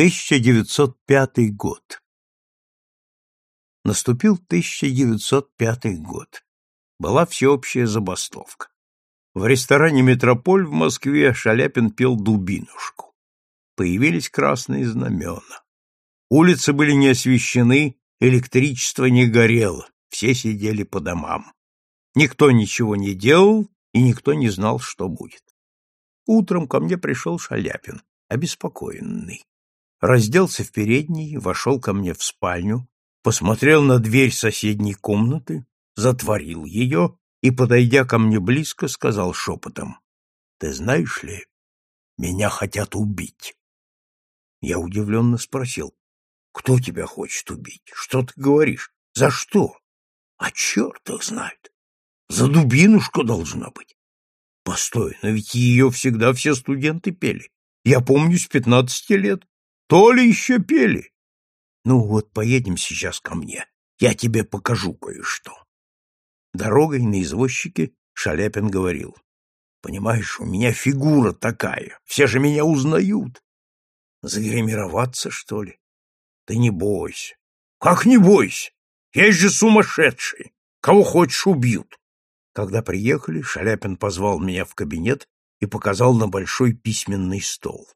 1905 год. Наступил 1905 год. Была всеобщая забастовка. В ресторане «Метрополь» в Москве Шаляпин пел «Дубинушку». Появились красные знамена. Улицы были не освещены, электричество не горело, все сидели по домам. Никто ничего не делал, и никто не знал, что будет. Утром ко мне пришел Шаляпин, обеспокоенный разделся в передней, вошел ко мне в спальню, посмотрел на дверь соседней комнаты, затворил ее и, подойдя ко мне близко, сказал шепотом, «Ты знаешь ли, меня хотят убить». Я удивленно спросил, «Кто тебя хочет убить? Что ты говоришь? За что?» «А черт их знает! За дубинушку должна быть!» «Постой, но ведь ее всегда все студенты пели. Я помню с пятнадцати лет. То ли еще пели. Ну вот, поедем сейчас ко мне. Я тебе покажу кое-что. Дорогой на извозчике Шаляпин говорил. Понимаешь, у меня фигура такая. Все же меня узнают. Загримироваться, что ли? Ты не бойся. Как не бойся? Есть же сумасшедшие. Кого хочешь убьют. Когда приехали, Шаляпин позвал меня в кабинет и показал на большой письменный стол.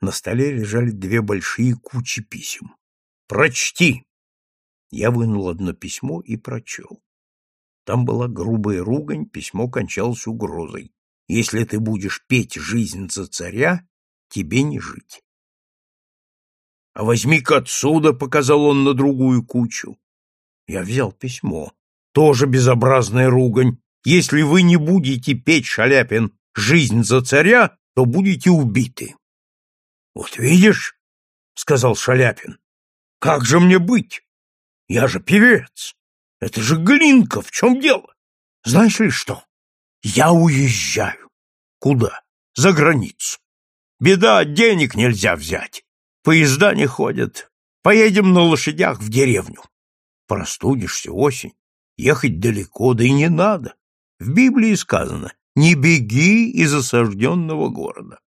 На столе лежали две большие кучи писем. «Прочти!» Я вынул одно письмо и прочел. Там была грубая ругань, письмо кончалось угрозой. «Если ты будешь петь жизнь за царя, тебе не жить». «А возьми-ка отсюда!» — показал он на другую кучу. Я взял письмо. Тоже безобразная ругань. «Если вы не будете петь, Шаляпин, жизнь за царя, то будете убиты». Вот видишь, сказал Шаляпин. Как же мне быть? Я же певец. Это же Глинка, в чем дело? Знаешь ли что? Я уезжаю. Куда? За границу. Беда, денег нельзя взять. Поезда не ходят. Поедем на лошадях в деревню. Простудишься осень. Ехать далеко, да и не надо. В Библии сказано «Не беги из осажденного города».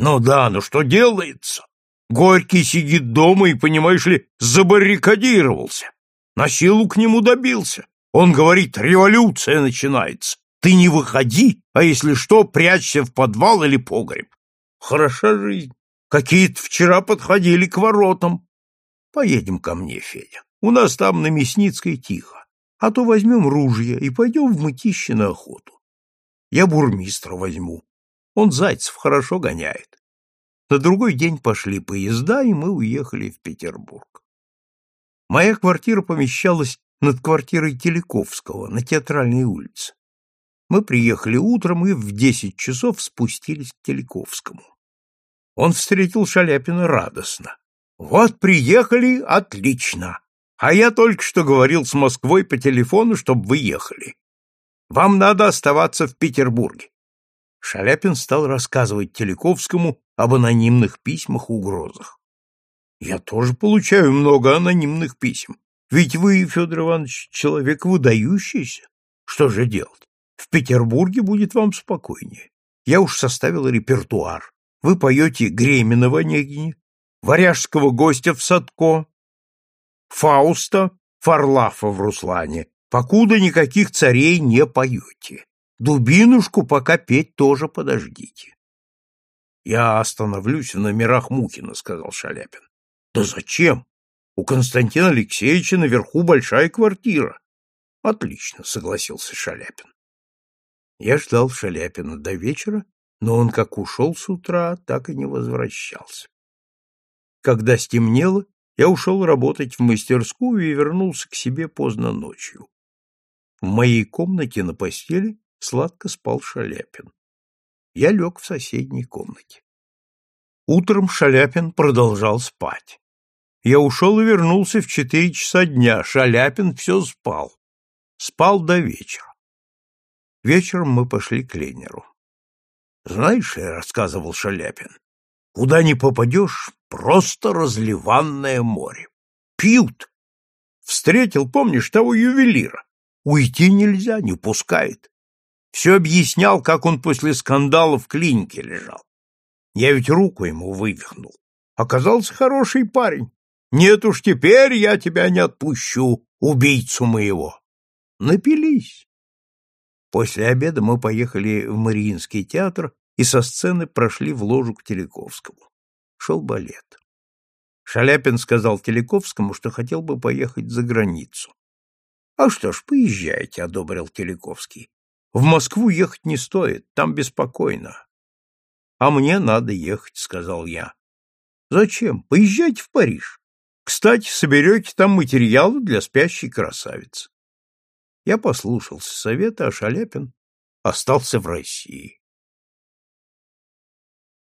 Ну да, но что делается? Горький сидит дома и, понимаешь ли, забаррикадировался. На силу к нему добился. Он говорит, революция начинается. Ты не выходи, а если что, прячься в подвал или погреб. Хороша жизнь. Какие-то вчера подходили к воротам. Поедем ко мне, Федя. У нас там на Мясницкой тихо. А то возьмем ружья и пойдем в мытище на охоту. Я бурмистра возьму. Он зайцев хорошо гоняет. На другой день пошли поезда, и мы уехали в Петербург. Моя квартира помещалась над квартирой Телековского на Театральной улице. Мы приехали утром и в десять часов спустились к Телековскому. Он встретил Шаляпина радостно. «Вот приехали, отлично! А я только что говорил с Москвой по телефону, чтобы вы ехали. Вам надо оставаться в Петербурге. Шаляпин стал рассказывать Телековскому об анонимных письмах угрозах. Я тоже получаю много анонимных писем. Ведь вы, Федор Иванович, человек выдающийся. Что же делать? В Петербурге будет вам спокойнее. Я уж составил репертуар. Вы поете Гремина в Онегине, Варяжского гостя в Садко, Фауста, Фарлафа в Руслане, покуда никаких царей не поете. Дубинушку пока петь тоже подождите. Я остановлюсь в номерах Мухина, сказал Шаляпин. Да зачем? У Константина Алексеевича наверху большая квартира. Отлично, согласился Шаляпин. Я ждал Шаляпина до вечера, но он как ушел с утра, так и не возвращался. Когда стемнело, я ушел работать в мастерскую и вернулся к себе поздно ночью. В моей комнате на постели сладко спал Шаляпин. Я лег в соседней комнате. Утром Шаляпин продолжал спать. Я ушел и вернулся в четыре часа дня. Шаляпин все спал. Спал до вечера. Вечером мы пошли к Ленеру. «Знаешь, — рассказывал Шаляпин, — куда ни попадешь, просто разливанное море. Пьют. Встретил, помнишь, того ювелира. Уйти нельзя, не пускает. Все объяснял, как он после скандала в клинике лежал. Я ведь руку ему вывихнул. Оказался хороший парень. Нет уж теперь я тебя не отпущу, убийцу моего. Напились. После обеда мы поехали в Мариинский театр и со сцены прошли в ложу к Телековскому. Шел балет. Шаляпин сказал Телековскому, что хотел бы поехать за границу. — А что ж, поезжайте, — одобрил Телековский. — В Москву ехать не стоит, там беспокойно. — А мне надо ехать, — сказал я. — Зачем? Поезжайте в Париж. Кстати, соберете там материалы для спящей красавицы. Я послушался совета, а Шаляпин остался в России.